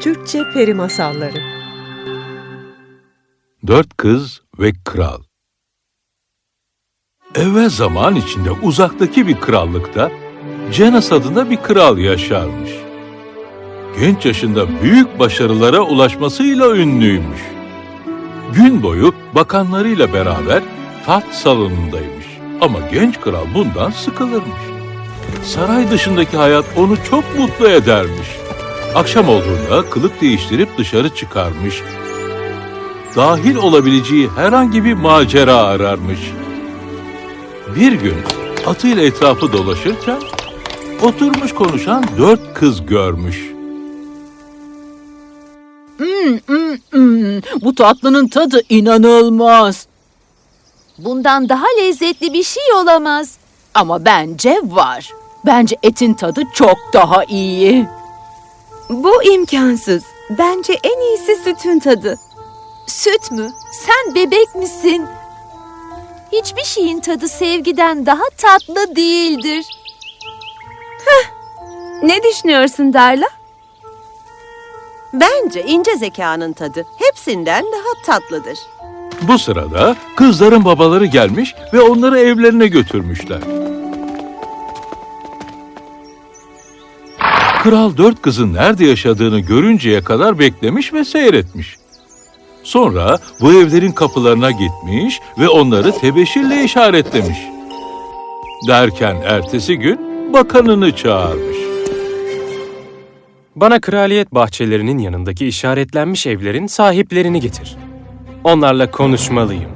Türkçe Peri Masalları Dört Kız ve Kral Evvel zaman içinde uzaktaki bir krallıkta Cenas adında bir kral yaşarmış. Genç yaşında büyük başarılara ulaşmasıyla ünlüymüş. Gün boyu bakanlarıyla beraber taht salonundaymış. Ama genç kral bundan sıkılırmış. Saray dışındaki hayat onu çok mutlu edermiş. Akşam olduğunda kılık değiştirip dışarı çıkarmış. Dahil olabileceği herhangi bir macera ararmış. Bir gün atıyla etrafı dolaşırken oturmuş konuşan dört kız görmüş. Hmm, bu tatlının tadı inanılmaz. Bundan daha lezzetli bir şey olamaz. Ama bence var. Bence etin tadı çok daha iyi. Bu imkansız. Bence en iyisi sütün tadı. Süt mü? Sen bebek misin? Hiçbir şeyin tadı sevgiden daha tatlı değildir. Ne düşünüyorsun Darla? Bence ince zekanın tadı hepsinden daha tatlıdır. Bu sırada kızların babaları gelmiş ve onları evlerine götürmüşler. Kral dört kızın nerede yaşadığını görünceye kadar beklemiş ve seyretmiş. Sonra bu evlerin kapılarına gitmiş ve onları tebeşirle işaretlemiş. Derken ertesi gün bakanını çağırmış. Bana kraliyet bahçelerinin yanındaki işaretlenmiş evlerin sahiplerini getir. Onlarla konuşmalıyım.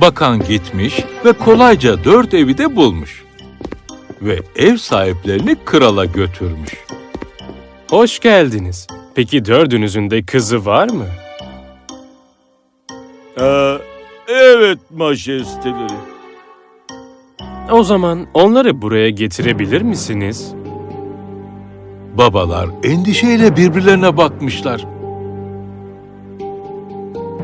Bakan gitmiş ve kolayca dört evi de bulmuş. Ve ev sahiplerini krala götürmüş. Hoş geldiniz. Peki dördünüzün de kızı var mı? Ee, evet majesteleri. O zaman onları buraya getirebilir misiniz? Babalar endişeyle birbirlerine bakmışlar.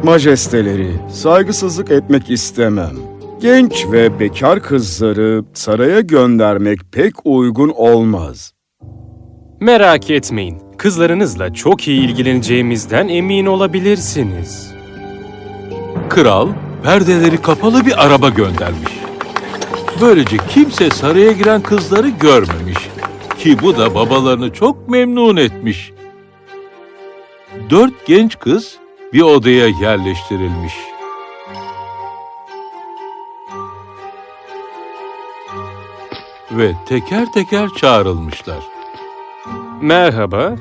Majesteleri, saygısızlık etmek istemem. Genç ve bekar kızları saraya göndermek pek uygun olmaz. Merak etmeyin. Kızlarınızla çok iyi ilgileneceğimizden emin olabilirsiniz. Kral perdeleri kapalı bir araba göndermiş. Böylece kimse saraya giren kızları görmemiş. Ki bu da babalarını çok memnun etmiş. Dört genç kız bir odaya yerleştirilmiş. Ve teker teker çağrılmışlar. Merhaba.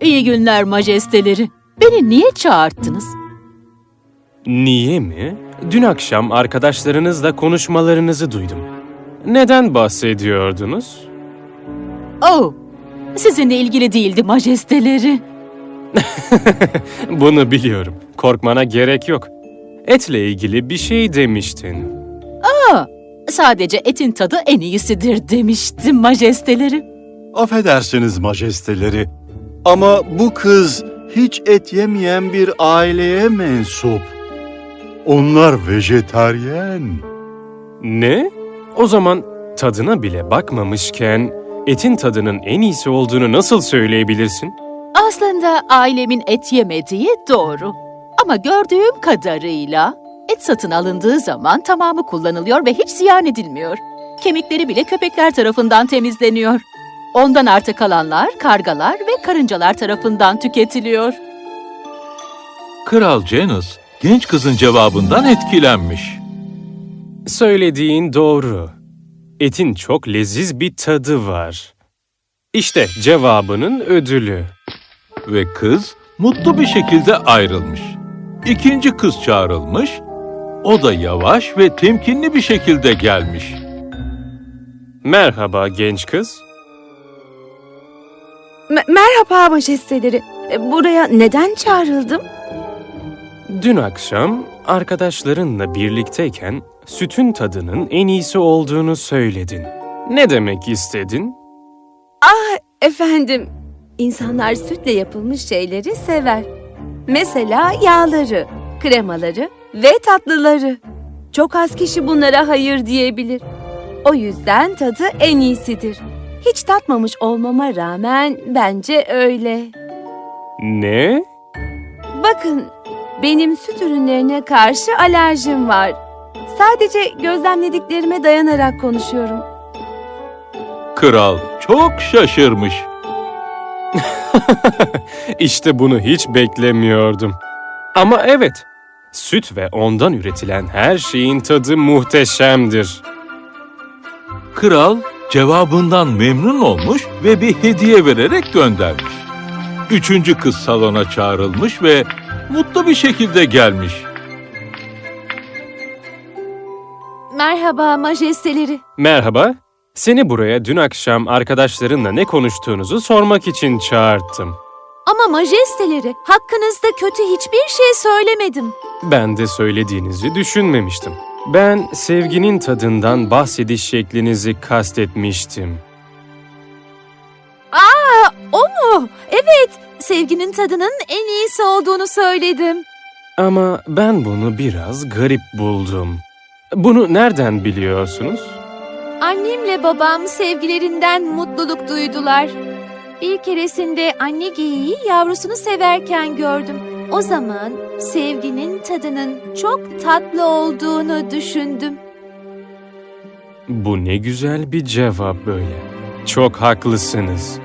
İyi günler majesteleri. Beni niye çağırttınız? Niye mi? Dün akşam arkadaşlarınızla konuşmalarınızı duydum. Neden bahsediyordunuz? Oh, sizinle ilgili değildi majesteleri. Bunu biliyorum. Korkmana gerek yok. Etle ilgili bir şey demiştin. Sadece etin tadı en iyisidir demiştim majesteleri. Affedersiniz majesteleri. Ama bu kız hiç et yemeyen bir aileye mensup. Onlar vejetaryen. Ne? O zaman tadına bile bakmamışken etin tadının en iyisi olduğunu nasıl söyleyebilirsin? Aslında ailemin et yemediği doğru. Ama gördüğüm kadarıyla et satın alındığı zaman tamamı kullanılıyor ve hiç ziyan edilmiyor. Kemikleri bile köpekler tarafından temizleniyor. Ondan arta kalanlar kargalar ve karıncalar tarafından tüketiliyor. Kral Janus genç kızın cevabından etkilenmiş. Söylediğin doğru. Etin çok leziz bir tadı var. İşte cevabının ödülü. ve kız mutlu bir şekilde ayrılmış. İkinci kız çağrılmış, o da yavaş ve temkinli bir şekilde gelmiş. Merhaba genç kız. Me- merhaba majesteleri. E, Buraya neden çağrıldım? Dün akşam arkadaşlarınla birlikteyken sütün tadının en iyisi olduğunu söyledin. Ne demek istedin? Efendim, insanlar sütle yapılmış şeyleri sever. Mesela yağları, kremaları ve tatlıları. Çok az kişi bunlara hayır diyebilir. O yüzden tadı en iyisidir. Hiç tatmamış olmama rağmen bence öyle. Ne? Bakın, benim süt ürünlerine karşı alerjim var. Sadece gözlemlediklerime dayanarak konuşuyorum. Kral çok şaşırmış. İşte bunu hiç beklemiyordum. Ama evet, süt ve ondan üretilen her şeyin tadı muhteşemdir. Kral cevabından memnun olmuş ve bir hediye vererek göndermiş. Üçüncü kız salona çağrılmış ve mutlu bir şekilde gelmiş. Merhaba majesteleri. Merhaba, seni buraya dün akşam arkadaşlarınla ne konuştuğunuzu sormak için çağırttım. Ama majesteleri hakkınızda kötü hiçbir şey söylemedim. Ben de söylediğinizi düşünmemiştim. Ben sevginin tadından bahsediş şeklinizi kastetmiştim. O mu? Evet, sevginin tadının en iyisi olduğunu söyledim. Ama ben bunu biraz garip buldum. Bunu nereden biliyorsunuz? Annemle babam sevgilerinden mutluluk duydular. Bir keresinde anne geyiği yavrusunu severken gördüm. O zaman sevginin tadının çok tatlı olduğunu düşündüm. Bu ne güzel bir cevap böyle. Çok haklısınız.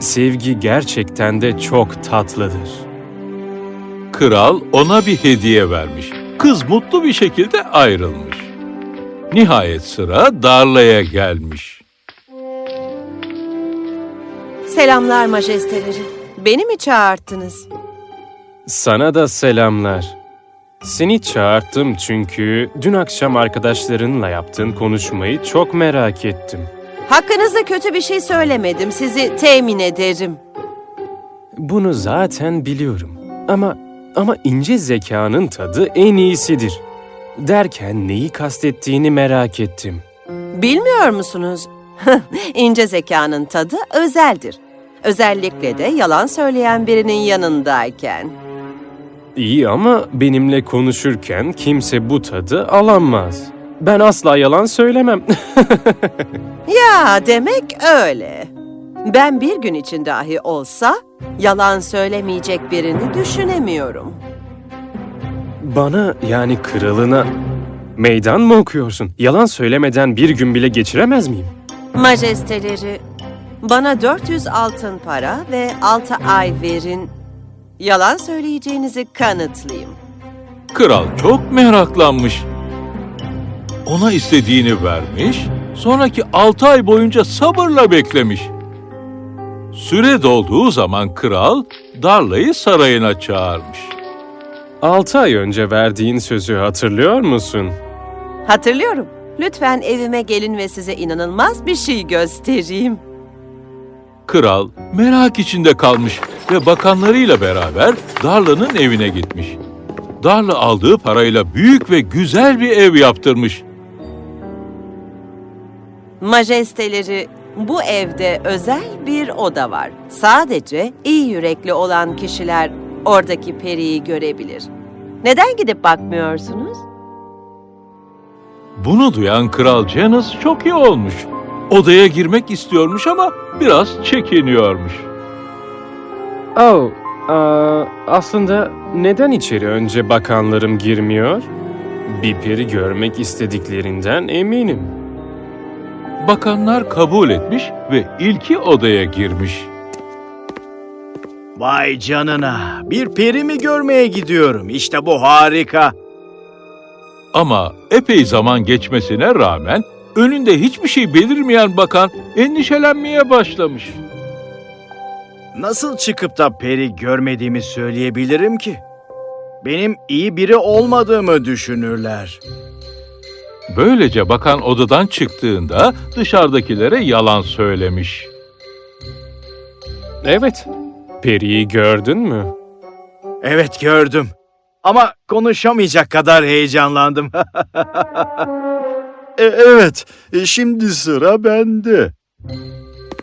Sevgi gerçekten de çok tatlıdır. Kral ona bir hediye vermiş. Kız mutlu bir şekilde ayrılmış. Nihayet sıra Darla'ya gelmiş. Selamlar majesteleri. Beni mi çağırttınız? Sana da selamlar. Seni çağırttım çünkü dün akşam arkadaşlarınla yaptığın konuşmayı çok merak ettim. Hakkınızda kötü bir şey söylemedim. Sizi temin ederim. Bunu zaten biliyorum. Ama ama ince zekanın tadı en iyisidir. Derken neyi kastettiğini merak ettim. Bilmiyor musunuz? İnce zekanın tadı özeldir. Özellikle de yalan söyleyen birinin yanındayken. İyi ama benimle konuşurken kimse bu tadı alamaz. Ben asla yalan söylemem. Ya demek öyle. Ben bir gün için dahi olsa yalan söylemeyecek birini düşünemiyorum. Bana yani kralına meydan mı okuyorsun? Yalan söylemeden bir gün bile geçiremez miyim? Majesteleri, bana 400 altın para ve 6 ay verin. Yalan söyleyeceğinizi kanıtlayayım. Kral çok meraklanmış. Ona istediğini vermiş, sonraki altı ay boyunca sabırla beklemiş. Süre dolduğu zaman kral Darla'yı sarayına çağırmış. Altı ay önce verdiğin sözü hatırlıyor musun? Hatırlıyorum. Lütfen evime gelin ve size inanılmaz bir şey göstereyim. Kral merak içinde kalmış ve bakanlarıyla beraber Darla'nın evine gitmiş. Darla aldığı parayla büyük ve güzel bir ev yaptırmış. Majesteleri, bu evde özel bir oda var. Sadece iyi yürekli olan kişiler oradaki periyi görebilir. Neden gidip bakmıyorsunuz? Bunu duyan Kral Janus çok iyi olmuş. Odaya girmek istiyormuş ama biraz çekiniyormuş. Oh, aa, aslında neden içeri önce bakanlarım girmiyor? Bir peri görmek istediklerinden eminim. Bakanlar kabul etmiş ve ilki odaya girmiş. Vay canına, bir peri mi görmeye gidiyorum? İşte bu harika. Ama epey zaman geçmesine rağmen önünde hiçbir şey belirmeyen bakan endişelenmeye başlamış. Nasıl çıkıp da peri görmediğimi söyleyebilirim ki? Benim iyi biri olmadığımı düşünürler. Böylece bakan odadan çıktığında dışarıdakilere yalan söylemiş. Evet, periyi gördün mü? Evet gördüm. Ama konuşamayacak kadar heyecanlandım. E, evet, e, şimdi sıra bende.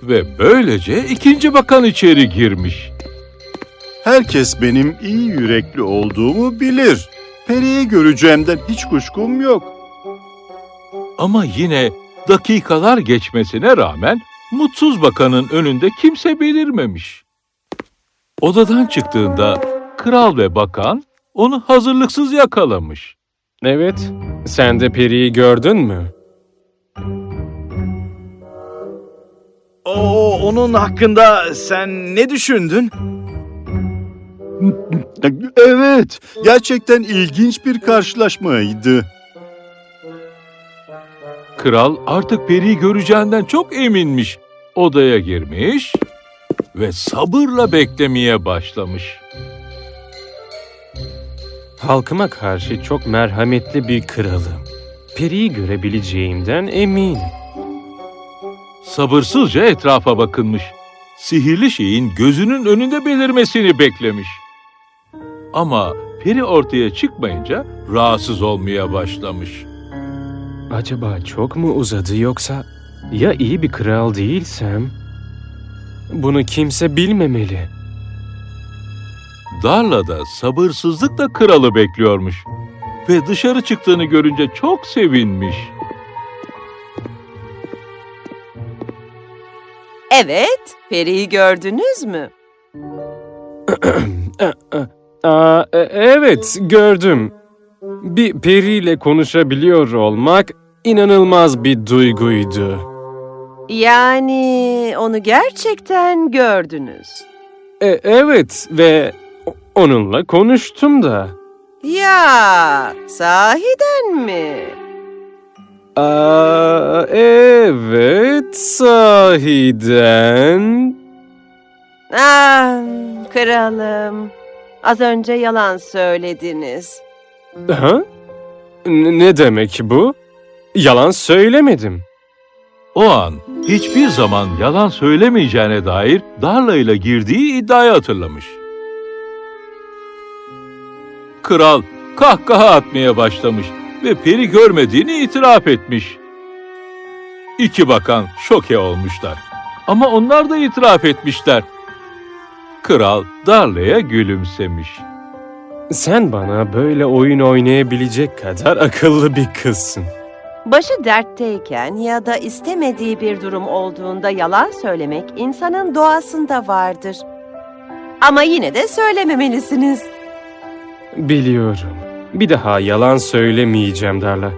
Ve böylece ikinci bakan içeri girmiş. Herkes benim iyi yürekli olduğumu bilir. Periyi göreceğimden hiç kuşkum yok. Ama yine dakikalar geçmesine rağmen mutsuz bakanın önünde kimse belirmemiş. Odadan çıktığında kral ve bakan onu hazırlıksız yakalamış. Evet, sen de periyi gördün mü? O onun hakkında sen ne düşündün? Evet, gerçekten ilginç bir karşılaşmaydı. Kral artık periyi göreceğinden çok eminmiş. Odaya girmiş ve sabırla beklemeye başlamış. Halkıma karşı çok merhametli bir kralım. Periyi görebileceğimden eminim. Sabırsızca etrafa bakınmış. Sihirli şeyin gözünün önünde belirmesini beklemiş. Ama peri ortaya çıkmayınca rahatsız olmaya başlamış. Acaba çok mu uzadı yoksa ya iyi bir kral değilsem? Bunu kimse bilmemeli. Darla da sabırsızlıkla kralı bekliyormuş. Ve dışarı çıktığını görünce çok sevinmiş. Evet, periyi gördünüz mü? Aa, e- evet, gördüm. Bir periyle konuşabiliyor olmak inanılmaz bir duyguydu. Yani onu gerçekten gördünüz. E, evet ve onunla konuştum da. Ya, sahiden mi? Aa, evet, sahiden. Ah, kralım. Az önce yalan söylediniz. Ha? N- ne demek bu? Yalan söylemedim. O an hiçbir zaman yalan söylemeyeceğine dair Darla ile girdiği iddiayı hatırlamış. Kral kahkaha atmaya başlamış ve peri görmediğini itiraf etmiş. İki bakan şoke olmuşlar. Ama onlar da itiraf etmişler. Kral Darla'ya gülümsemiş. Sen bana böyle oyun oynayabilecek kadar akıllı bir kızsın. Başı dertteyken ya da istemediği bir durum olduğunda yalan söylemek insanın doğasında vardır. Ama yine de söylememelisiniz. Biliyorum. Bir daha yalan söylemeyeceğim Darla.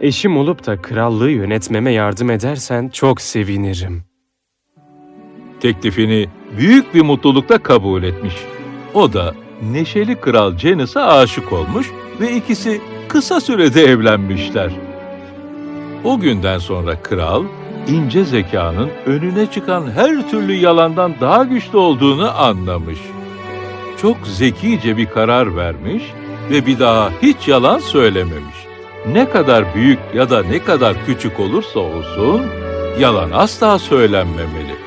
Eşim olup da krallığı yönetmeme yardım edersen çok sevinirim. Teklifini büyük bir mutlulukla kabul etmiş. O da neşeli kral Janice'a aşık olmuş ve ikisi kısa sürede evlenmişler. O günden sonra kral, ince zekanın önüne çıkan her türlü yalandan daha güçlü olduğunu anlamış. Çok zekice bir karar vermiş ve bir daha hiç yalan söylememiş. Ne kadar büyük ya da ne kadar küçük olursa olsun, yalan asla söylenmemeli.